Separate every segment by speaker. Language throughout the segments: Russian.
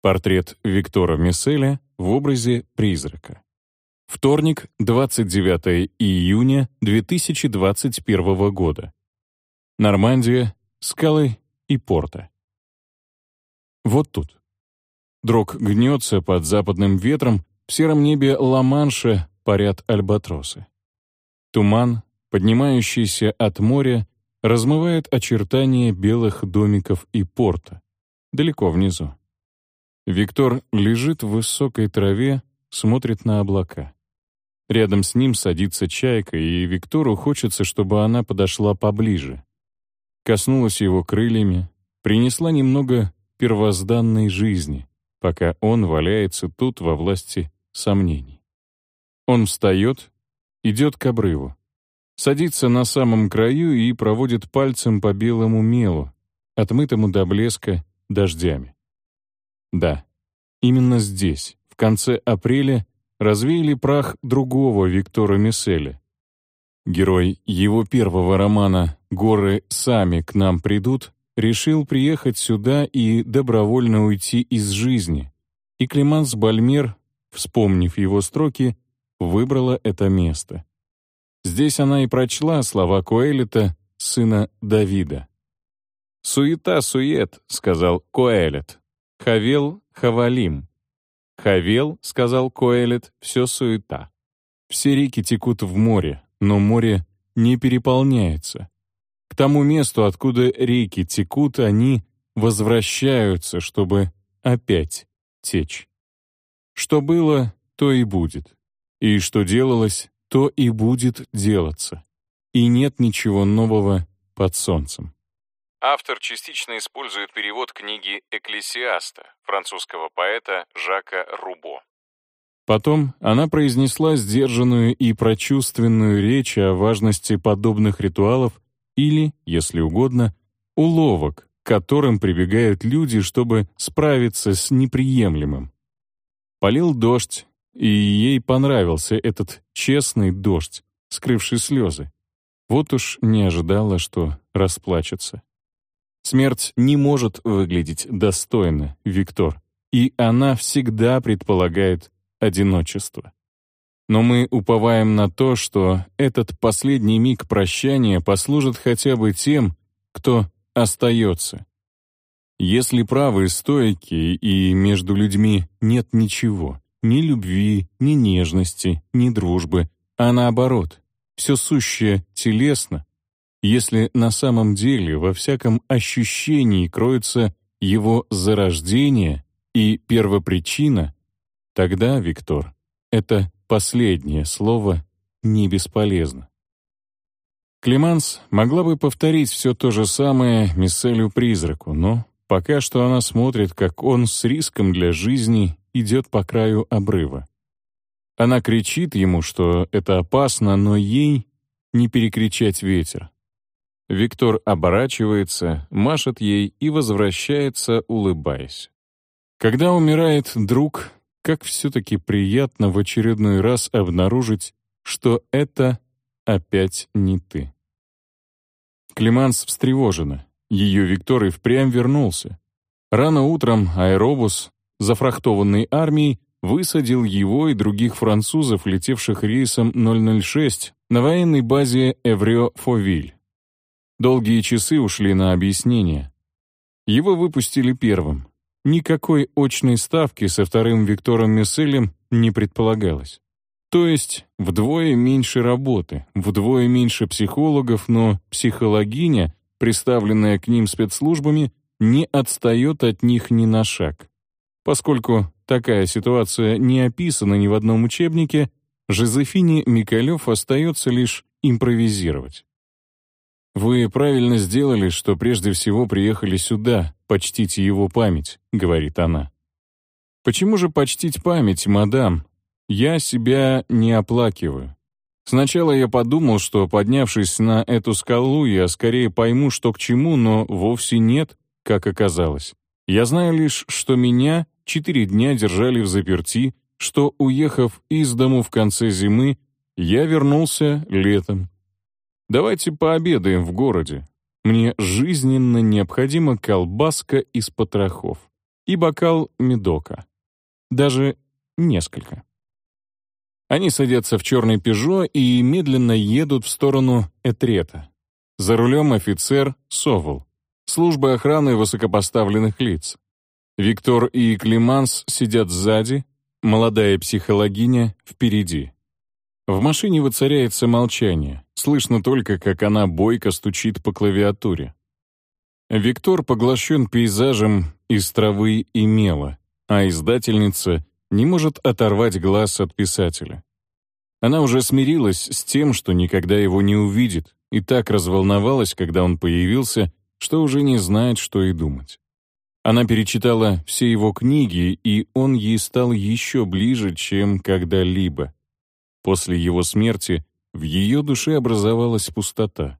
Speaker 1: Портрет Виктора Месселя в образе призрака. Вторник, 29 июня 2021 года. Нормандия, скалы и порта. Вот тут. Дрог гнется под западным ветром, в сером небе Ла-Манша парят альбатросы. Туман, поднимающийся от моря, размывает очертания белых домиков и порта, далеко внизу. Виктор лежит в высокой траве, смотрит на облака. Рядом с ним садится чайка, и Виктору хочется, чтобы она подошла поближе. Коснулась его крыльями, принесла немного первозданной жизни, пока он валяется тут во власти сомнений. Он встает, идет к обрыву, садится на самом краю и проводит пальцем по белому мелу, отмытому до блеска дождями. Да, именно здесь, в конце апреля, развеяли прах другого Виктора Месселя. Герой его первого романа «Горы сами к нам придут» решил приехать сюда и добровольно уйти из жизни, и Климанс Бальмер, вспомнив его строки, выбрала это место. Здесь она и прочла слова Коэлета, сына Давида. «Суета-сует», — сказал Коэлет. «Хавел Хавалим». «Хавел», — сказал Коэлет, — «все суета». Все реки текут в море, но море не переполняется. К тому месту, откуда реки текут, они возвращаются, чтобы опять течь. Что было, то и будет. И что делалось, то и будет делаться. И нет ничего нового под солнцем.
Speaker 2: Автор частично использует перевод книги «Экклесиаста» французского поэта Жака Рубо.
Speaker 1: Потом она произнесла сдержанную и прочувственную речь о важности подобных ритуалов или, если угодно, уловок, к которым прибегают люди, чтобы справиться с неприемлемым. Полил дождь, и ей понравился этот честный дождь, скрывший слезы. Вот уж не ожидала, что расплачется. Смерть не может выглядеть достойно, Виктор, и она всегда предполагает одиночество. Но мы уповаем на то, что этот последний миг прощания послужит хотя бы тем, кто остается. Если правы стойки и между людьми нет ничего, ни любви, ни нежности, ни дружбы, а наоборот, все сущее телесно, если на самом деле во всяком ощущении кроется его зарождение и первопричина, тогда, Виктор, это последнее слово не бесполезно. Клеманс могла бы повторить все то же самое Мисселю-призраку, но пока что она смотрит, как он с риском для жизни идет по краю обрыва. Она кричит ему, что это опасно, но ей не перекричать ветер. Виктор оборачивается, машет ей и возвращается, улыбаясь. Когда умирает друг, как все-таки приятно в очередной раз обнаружить, что это опять не ты. Климанс встревожена. Ее Виктор и впрямь вернулся. Рано утром аэробус зафрахтованный армией, высадил его и других французов, летевших рейсом 006 на военной базе Эврё-Фовиль. Долгие часы ушли на объяснение. Его выпустили первым. Никакой очной ставки со вторым Виктором Месселем не предполагалось. То есть вдвое меньше работы, вдвое меньше психологов, но психологиня, представленная к ним спецслужбами, не отстает от них ни на шаг. Поскольку такая ситуация не описана ни в одном учебнике, Жозефине Микалев остается лишь импровизировать. «Вы правильно сделали, что прежде всего приехали сюда, почтите его память», — говорит она. «Почему же почтить память, мадам? Я себя не оплакиваю. Сначала я подумал, что, поднявшись на эту скалу, я скорее пойму, что к чему, но вовсе нет, как оказалось. Я знаю лишь, что меня четыре дня держали в заперти, что, уехав из дому в конце зимы, я вернулся летом. Давайте пообедаем в городе. Мне жизненно необходима колбаска из потрохов. и бокал медока. Даже несколько. Они садятся в черный «Пежо» и медленно едут в сторону Этрета. За рулем офицер Совол, служба охраны высокопоставленных лиц. Виктор и Климанс сидят сзади, молодая психологиня впереди. В машине воцаряется молчание, слышно только, как она бойко стучит по клавиатуре. Виктор поглощен пейзажем из травы и мела, а издательница не может оторвать глаз от писателя. Она уже смирилась с тем, что никогда его не увидит, и так разволновалась, когда он появился, что уже не знает, что и думать. Она перечитала все его книги, и он ей стал еще ближе, чем когда-либо. После его смерти в ее душе образовалась пустота.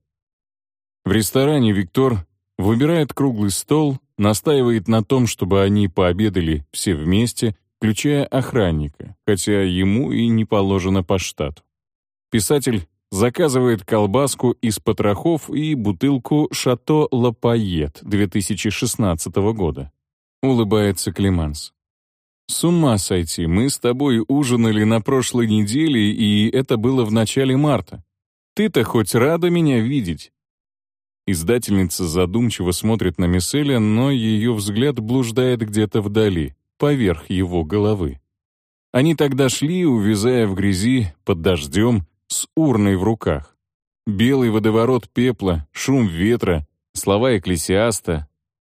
Speaker 1: В ресторане Виктор выбирает круглый стол, настаивает на том, чтобы они пообедали все вместе, включая охранника, хотя ему и не положено по штату. Писатель заказывает колбаску из потрохов и бутылку «Шато Лапайет» 2016 года. Улыбается Климанс. «С ума сойти, мы с тобой ужинали на прошлой неделе, и это было в начале марта. Ты-то хоть рада меня видеть?» Издательница задумчиво смотрит на Мисселя, но ее взгляд блуждает где-то вдали, поверх его головы. Они тогда шли, увязая в грязи, под дождем, с урной в руках. Белый водоворот пепла, шум ветра, слова экклесиаста.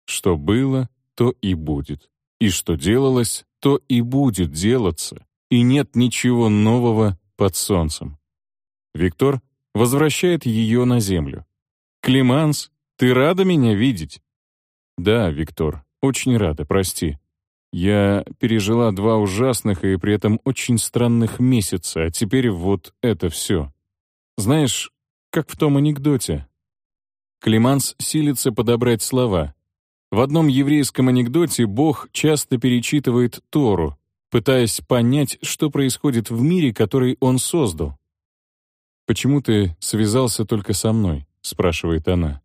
Speaker 1: Что было, то и будет. И что делалось, то и будет делаться. И нет ничего нового под солнцем. Виктор возвращает ее на землю. «Климанс, ты рада меня видеть?» «Да, Виктор, очень рада, прости. Я пережила два ужасных и при этом очень странных месяца, а теперь вот это все. Знаешь, как в том анекдоте». Климанс силится подобрать слова. В одном еврейском анекдоте Бог часто перечитывает Тору, пытаясь понять, что происходит в мире, который Он создал. «Почему ты связался только со мной?» спрашивает она.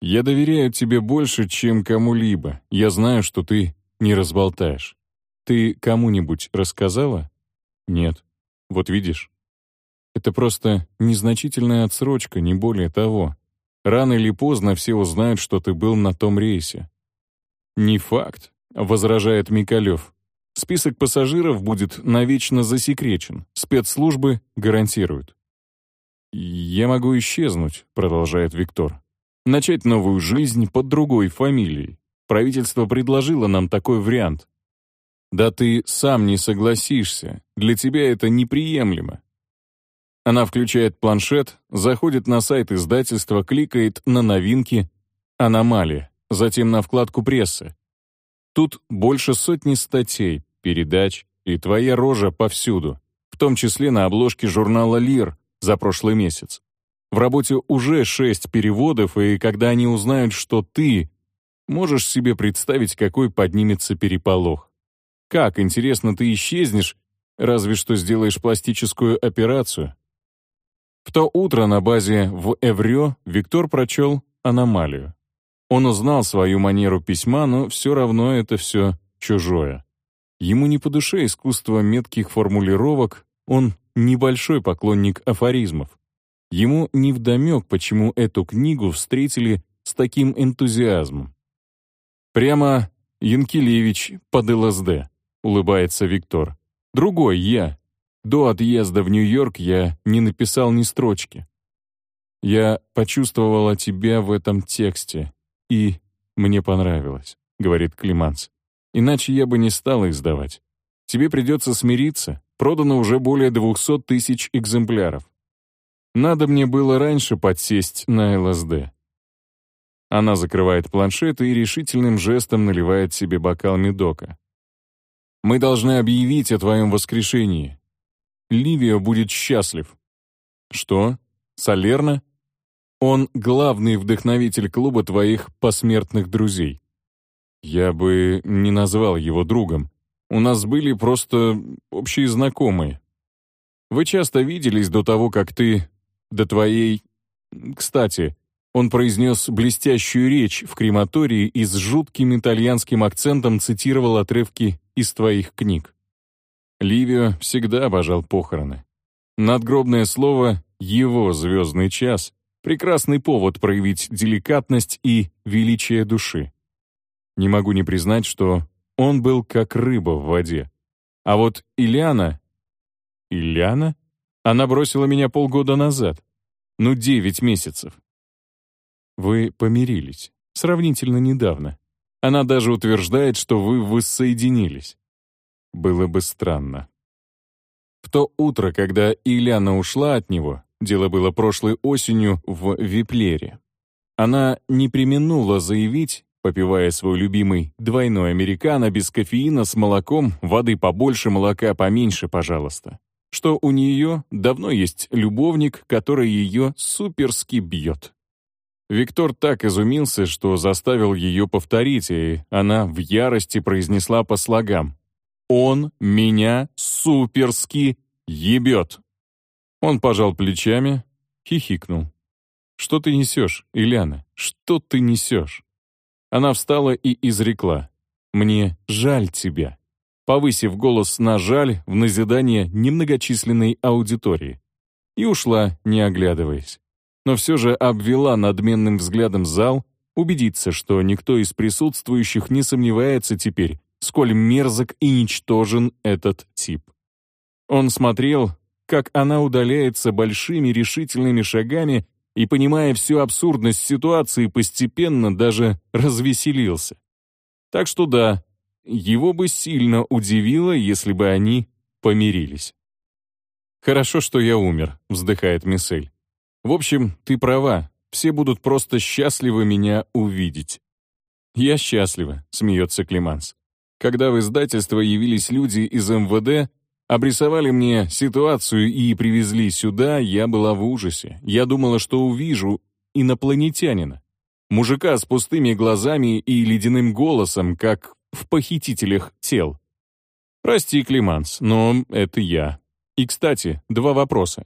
Speaker 1: «Я доверяю тебе больше, чем кому-либо. Я знаю, что ты не разболтаешь. Ты кому-нибудь рассказала?» «Нет. Вот видишь. Это просто незначительная отсрочка, не более того. Рано или поздно все узнают, что ты был на том рейсе». «Не факт», — возражает Микалев. «Список пассажиров будет навечно засекречен. Спецслужбы гарантируют. «Я могу исчезнуть», — продолжает Виктор. «Начать новую жизнь под другой фамилией. Правительство предложило нам такой вариант. Да ты сам не согласишься. Для тебя это неприемлемо». Она включает планшет, заходит на сайт издательства, кликает на новинки «Аномалия», затем на вкладку прессы. Тут больше сотни статей, передач, и твоя рожа повсюду, в том числе на обложке журнала «Лир», за прошлый месяц. В работе уже шесть переводов, и когда они узнают, что ты, можешь себе представить, какой поднимется переполох. Как, интересно, ты исчезнешь, разве что сделаешь пластическую операцию? В то утро на базе в Эврё Виктор прочел «Аномалию». Он узнал свою манеру письма, но все равно это все чужое. Ему не по душе искусство метких формулировок, он небольшой поклонник афоризмов. Ему невдомек, почему эту книгу встретили с таким энтузиазмом. «Прямо Янкелевич под ЛСД», — улыбается Виктор. «Другой я. До отъезда в Нью-Йорк я не написал ни строчки. Я почувствовала тебя в этом тексте, и мне понравилось», — говорит Климанс. «Иначе я бы не стал их сдавать. Тебе придется смириться, Продано уже более 200 тысяч экземпляров. Надо мне было раньше подсесть на ЛСД. Она закрывает планшет и решительным жестом наливает себе бокал медока. «Мы должны объявить о твоем воскрешении. Ливио будет счастлив». «Что? Солерно?» «Он главный вдохновитель клуба твоих посмертных друзей». «Я бы не назвал его другом. У нас были просто общие знакомые. Вы часто виделись до того, как ты... до твоей... Кстати, Он произнес блестящую речь в крематории и с жутким итальянским акцентом цитировал отрывки из твоих книг. Ливио всегда обожал похороны. Надгробное слово «его звездный час» — прекрасный повод проявить деликатность и величие души. Не могу не признать, что он был как рыба в воде. А вот Ильяна... Ильяна? Она бросила меня полгода назад. Ну, девять месяцев. Вы помирились. Сравнительно недавно. Она даже утверждает, что вы воссоединились. Было бы странно. В то утро, когда Ильяна ушла от него, дело было прошлой осенью в Виплере, она не применула заявить, попивая свой любимый двойной американо без кофеина с молоком, воды побольше, молока поменьше, пожалуйста, что у нее давно есть любовник, который ее суперски бьет. Виктор так изумился, что заставил ее повторить, и она в ярости произнесла по слогам. «Он меня суперски ебет!» Он пожал плечами, хихикнул. «Что ты несешь, Ильяна? Что ты несешь?» Она встала и изрекла. «Мне жаль тебя», повысив голос на «жаль» в назидание немногочисленной аудитории. И ушла, не оглядываясь но все же обвела надменным взглядом зал, убедиться, что никто из присутствующих не сомневается теперь, сколь мерзок и ничтожен этот тип. Он смотрел, как она удаляется большими решительными шагами и, понимая всю абсурдность ситуации, постепенно даже развеселился. Так что да, его бы сильно удивило, если бы они помирились. «Хорошо, что я умер», — вздыхает Миссель. В общем, ты права, все будут просто счастливы меня увидеть». «Я счастлива», — смеется Климанс. «Когда в издательство явились люди из МВД, обрисовали мне ситуацию и привезли сюда, я была в ужасе. Я думала, что увижу инопланетянина. Мужика с пустыми глазами и ледяным голосом, как в «Похитителях тел». Прости, Климанс, но это я. И, кстати, два вопроса.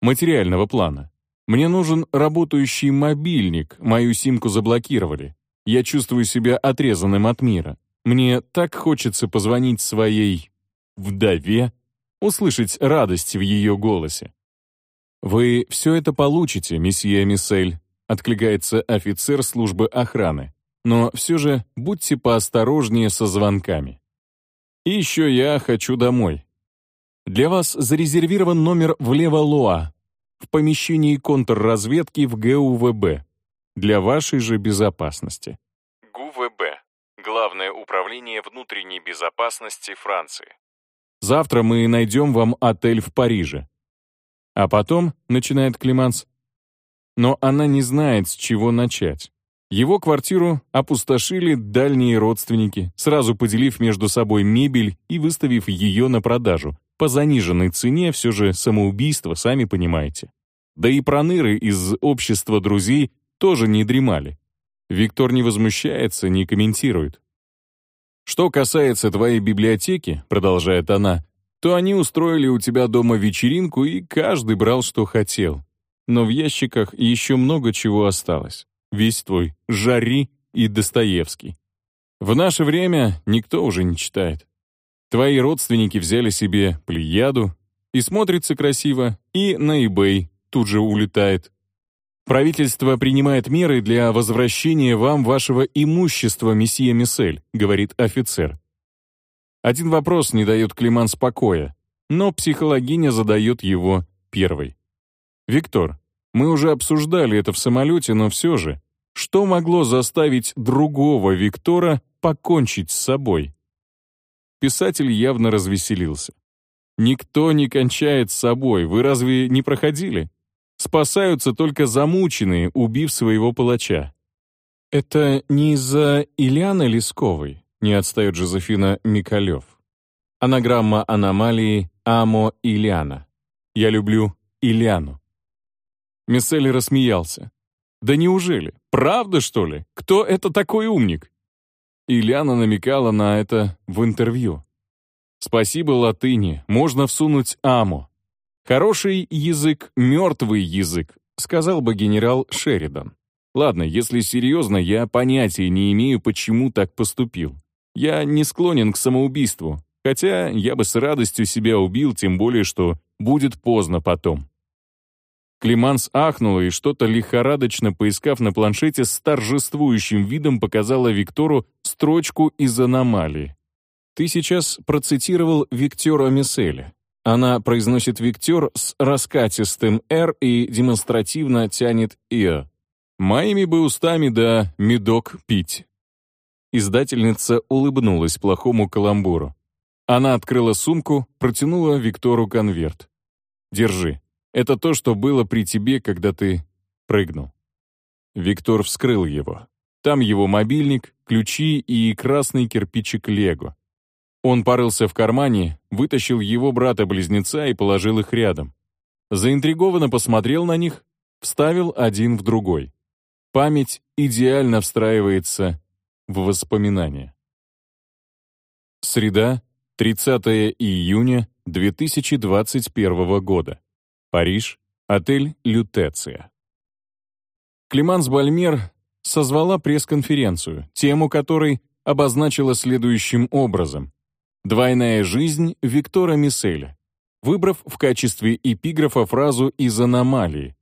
Speaker 1: Материального плана. Мне нужен работающий мобильник, мою симку заблокировали. Я чувствую себя отрезанным от мира. Мне так хочется позвонить своей вдове, услышать радость в ее голосе. «Вы все это получите, месье Миссель», откликается офицер службы охраны. «Но все же будьте поосторожнее со звонками». «И еще я хочу домой. Для вас зарезервирован номер в Лево-Луа, в помещении контрразведки в ГУВБ для вашей же безопасности.
Speaker 2: Управление внутренней безопасности Франции.
Speaker 1: Завтра мы найдем вам отель в Париже. А потом, начинает Климанс, но она не знает, с чего начать. Его квартиру опустошили дальние родственники, сразу поделив между собой мебель и выставив ее на продажу, по заниженной цене все же самоубийство, сами понимаете. Да и проныры из общества друзей тоже не дремали. Виктор не возмущается, не комментирует. «Что касается твоей библиотеки», — продолжает она, «то они устроили у тебя дома вечеринку, и каждый брал, что хотел. Но в ящиках еще много чего осталось. Весь твой Жари и Достоевский. В наше время никто уже не читает. Твои родственники взяли себе плеяду, и смотрится красиво, и на eBay тут же улетает. «Правительство принимает меры для возвращения вам вашего имущества, месье Миссель», говорит офицер. Один вопрос не дает Климан спокоя, но психологиня задает его первой. «Виктор, мы уже обсуждали это в самолете, но все же, что могло заставить другого Виктора покончить с собой?» Писатель явно развеселился. «Никто не кончает с собой, вы разве не проходили? Спасаются только замученные, убив своего палача». «Это не из-за Ильяны Лесковой», — не отстает Жозефина Микалев. Анаграмма аномалии «Амо Ильяна». «Я люблю Ильяну». Миссель рассмеялся. «Да неужели? Правда, что ли? Кто это такой умник?» Ильяна намекала на это в интервью. «Спасибо латыни, можно всунуть «амо». Хороший язык — мертвый язык», сказал бы генерал Шеридан. Ладно, если серьезно, я понятия не имею, почему так поступил. Я не склонен к самоубийству, хотя я бы с радостью себя убил, тем более, что будет поздно потом. Климанс ахнула и что-то лихорадочно поискав на планшете с торжествующим видом показала Виктору строчку из аномалии. Ты сейчас процитировал Виктора Мисселя. Она произносит «Виктор» с раскатистым «р» и демонстративно тянет «и». «Моими бы устами да медок пить». Издательница улыбнулась плохому каламбуру. Она открыла сумку, протянула Виктору конверт. «Держи. Это то, что было при тебе, когда ты прыгнул». Виктор вскрыл его. Там его мобильник, ключи и красный кирпичик Лего. Он порылся в кармане, вытащил его брата-близнеца и положил их рядом. Заинтригованно посмотрел на них, вставил один в другой. Память идеально встраивается в воспоминания. Среда, 30 июня 2021 года. Париж, отель «Лютеция». Климанс Бальмер созвала пресс-конференцию, тему которой обозначила следующим образом «Двойная жизнь Виктора Мисселя», выбрав в качестве эпиграфа фразу из «Аномалии».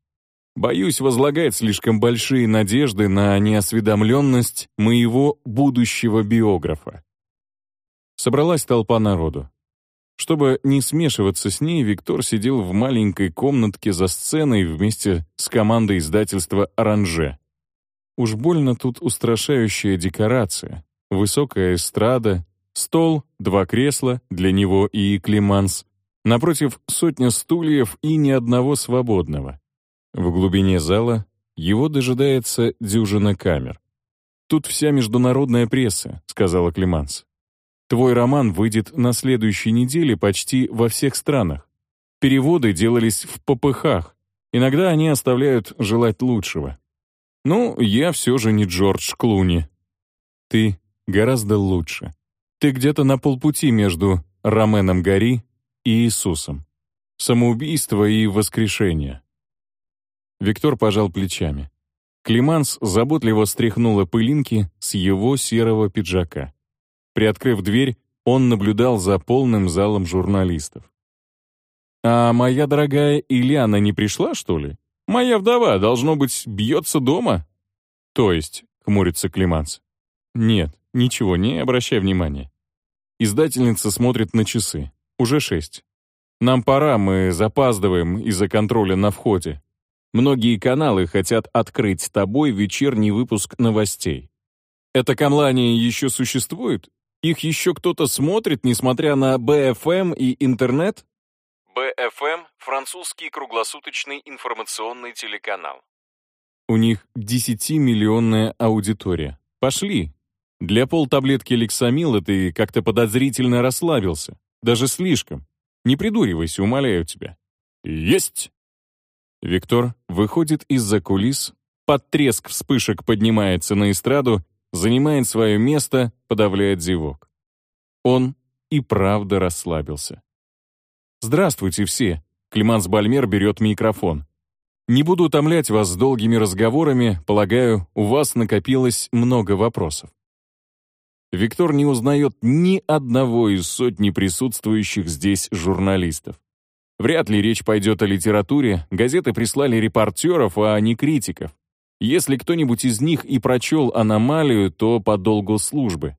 Speaker 1: Боюсь возлагать слишком большие надежды на неосведомленность моего будущего биографа. Собралась толпа народу. Чтобы не смешиваться с ней, Виктор сидел в маленькой комнатке за сценой вместе с командой издательства «Оранже». Уж больно тут устрашающая декорация, высокая эстрада, Стол, два кресла, для него и Климанс. Напротив сотня стульев и ни одного свободного. В глубине зала его дожидается дюжина камер. «Тут вся международная пресса», — сказала Климанс. «Твой роман выйдет на следующей неделе почти во всех странах. Переводы делались в попыхах. Иногда они оставляют желать лучшего. Ну, я все же не Джордж Клуни. Ты гораздо лучше. Ты где-то на полпути между Роменом Гори и Иисусом. Самоубийство и воскрешение. Виктор пожал плечами. Климанс заботливо стряхнула пылинки с его серого пиджака. Приоткрыв дверь, он наблюдал за полным залом журналистов. «А моя дорогая Ильяна не пришла, что ли? Моя вдова, должно быть, бьется дома?» «То есть», — хмурится Климанс. «Нет, ничего, не обращай внимания. Издательница смотрит на часы. Уже шесть. Нам пора, мы запаздываем из-за контроля на входе. Многие каналы хотят открыть с тобой вечерний выпуск новостей. Это камлание еще существует? Их еще кто-то смотрит, несмотря на БФМ и интернет?
Speaker 2: БФМ – французский круглосуточный информационный телеканал.
Speaker 1: У них 10-миллионная аудитория. Пошли, для полтаблетки лексамила ты как-то подозрительно расслабился. Даже слишком. Не придуривайся, умоляю тебя. Есть! Виктор выходит из-за кулис, под треск вспышек поднимается на эстраду, занимает свое место, подавляет зевок. Он и правда расслабился. «Здравствуйте все!» Климанс Бальмер берет микрофон. «Не буду утомлять вас долгими разговорами, полагаю, у вас накопилось много вопросов. Виктор не узнает ни одного из сотни присутствующих здесь журналистов. Вряд ли речь пойдет о литературе, газеты прислали репортеров, а не критиков. Если кто-нибудь из них и прочел аномалию, то по долгу службы.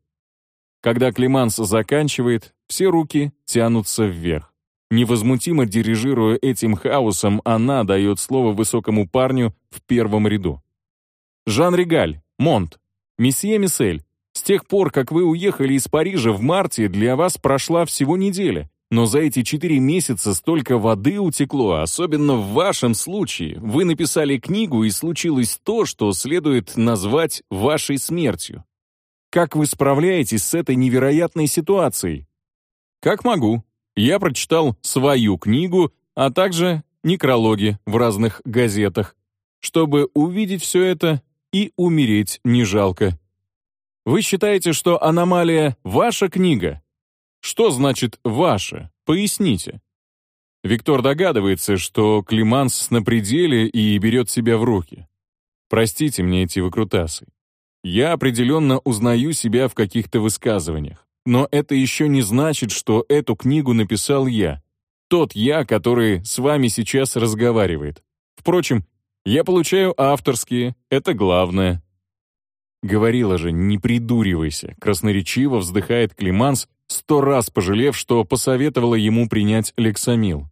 Speaker 1: Когда Климанс заканчивает, все руки тянутся вверх. Невозмутимо дирижируя этим хаосом, она дает слово высокому парню в первом ряду. «Жан Регаль, Монт, месье Миссель, с тех пор, как вы уехали из Парижа в марте, для вас прошла всего неделя. Но за эти четыре месяца столько воды утекло, особенно в вашем случае. Вы написали книгу, и случилось то, что следует назвать вашей смертью. Как вы справляетесь с этой невероятной ситуацией? Как могу. Я прочитал свою книгу, а также некрологи в разных газетах, чтобы увидеть все это и умереть не жалко. Вы считаете, что «Аномалия» — ваша книга? Что значит «ваша»? Поясните. Виктор догадывается, что Климанс на пределе и берет себя в руки. Простите мне эти выкрутасы. Я определенно узнаю себя в каких-то высказываниях. Но это еще не значит, что эту книгу написал я. Тот я, который с вами сейчас разговаривает. Впрочем, я получаю авторские, это главное. Говорила же, не придуривайся, красноречиво вздыхает Климанс, сто раз пожалев, что посоветовала ему принять лексамил.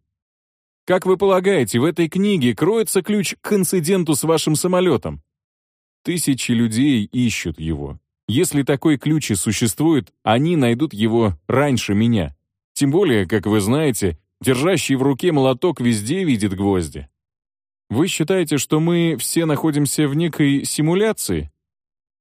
Speaker 1: Как вы полагаете, в этой книге кроется ключ к инциденту с вашим самолетом? Тысячи людей ищут его. Если такой ключ и существует, они найдут его раньше меня. Тем более, как вы знаете, держащий в руке молоток везде видит гвозди. Вы считаете, что мы все находимся в некой симуляции?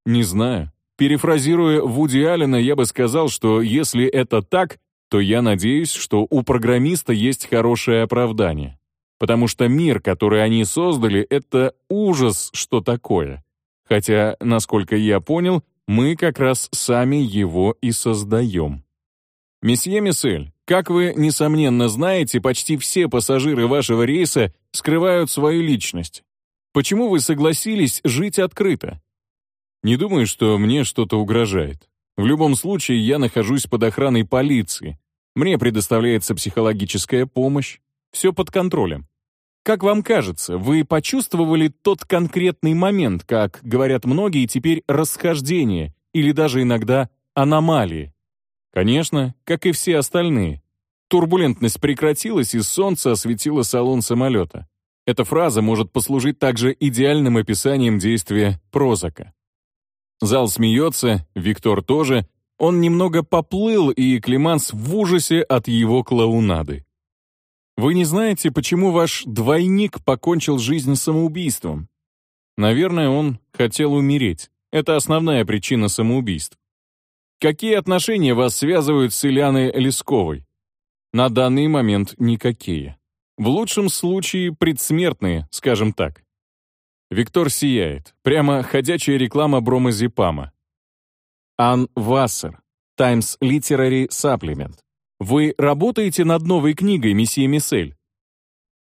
Speaker 1: Не знаю. Перефразируя Вуди Аллена, я бы сказал, что если это так, то я надеюсь, что у программиста есть хорошее оправдание. Потому что мир, который они создали, это ужас, что такое. Хотя, насколько я понял, мы как раз сами его и создаем. Месье Миссель, как вы, несомненно, знаете, почти все пассажиры вашего рейса скрывают свою личность. Почему вы согласились жить открыто? Не думаю, что мне что-то угрожает. В любом случае, я нахожусь под охраной полиции. Мне предоставляется психологическая помощь. Все под контролем. Как вам кажется, вы почувствовали тот конкретный момент, как говорят многие теперь, расхождение или даже иногда аномалии? Конечно, как и все остальные. Турбулентность прекратилась, и солнце осветило салон самолета. Эта фраза может послужить также идеальным описанием действия Прозака. Зал смеется, Виктор тоже. Он немного поплыл, и Климанс в ужасе от его клоунады. Вы не знаете, почему ваш двойник покончил жизнь самоубийством? Наверное, он хотел умереть. Это основная причина самоубийств. Какие отношения вас связывают с Ильяной Лесковой? На данный момент никакие. В лучшем случае предсмертные, скажем так. Виктор сияет. Прямо ходячая реклама бромазепама. Ан Вассер. Times Literary Supplement. «Вы работаете над новой книгой, месье Миссель?»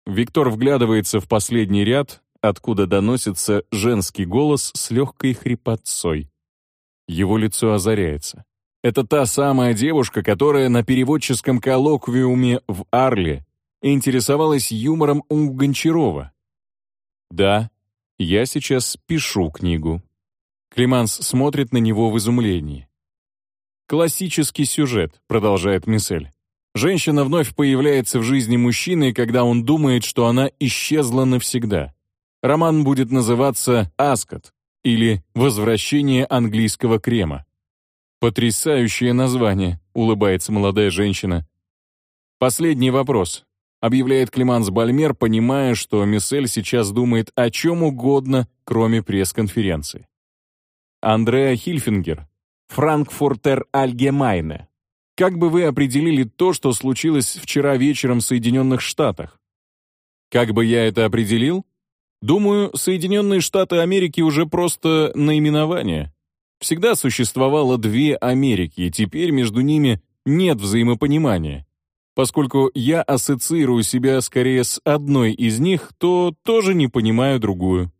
Speaker 1: Виктор вглядывается в последний ряд, откуда доносится женский голос с легкой хрипотцой. Его лицо озаряется. Это та самая девушка, которая на переводческом коллоквиуме в Арле интересовалась юмором у Гончарова. «Да, я сейчас пишу книгу». Климанс смотрит на него в изумлении. Классический сюжет, продолжает Миссель. Женщина вновь появляется в жизни мужчины, когда он думает, что она исчезла навсегда. Роман будет называться «Аскот» или «Возвращение английского крема». «Потрясающее название», — улыбается молодая женщина. «Последний вопрос», — объявляет Климанс Бальмер, понимая, что Миссель сейчас думает о чем угодно, кроме пресс-конференции. Андреа Хильфингер, Франкфуртер Альгемайне. Как бы вы определили то, что случилось вчера вечером в Соединенных Штатах? Как бы я это определил? Думаю, Соединенные Штаты Америки уже просто наименование. Всегда существовало две Америки, и теперь между ними нет взаимопонимания. Поскольку я ассоциирую себя скорее с одной из них, то тоже не понимаю другую.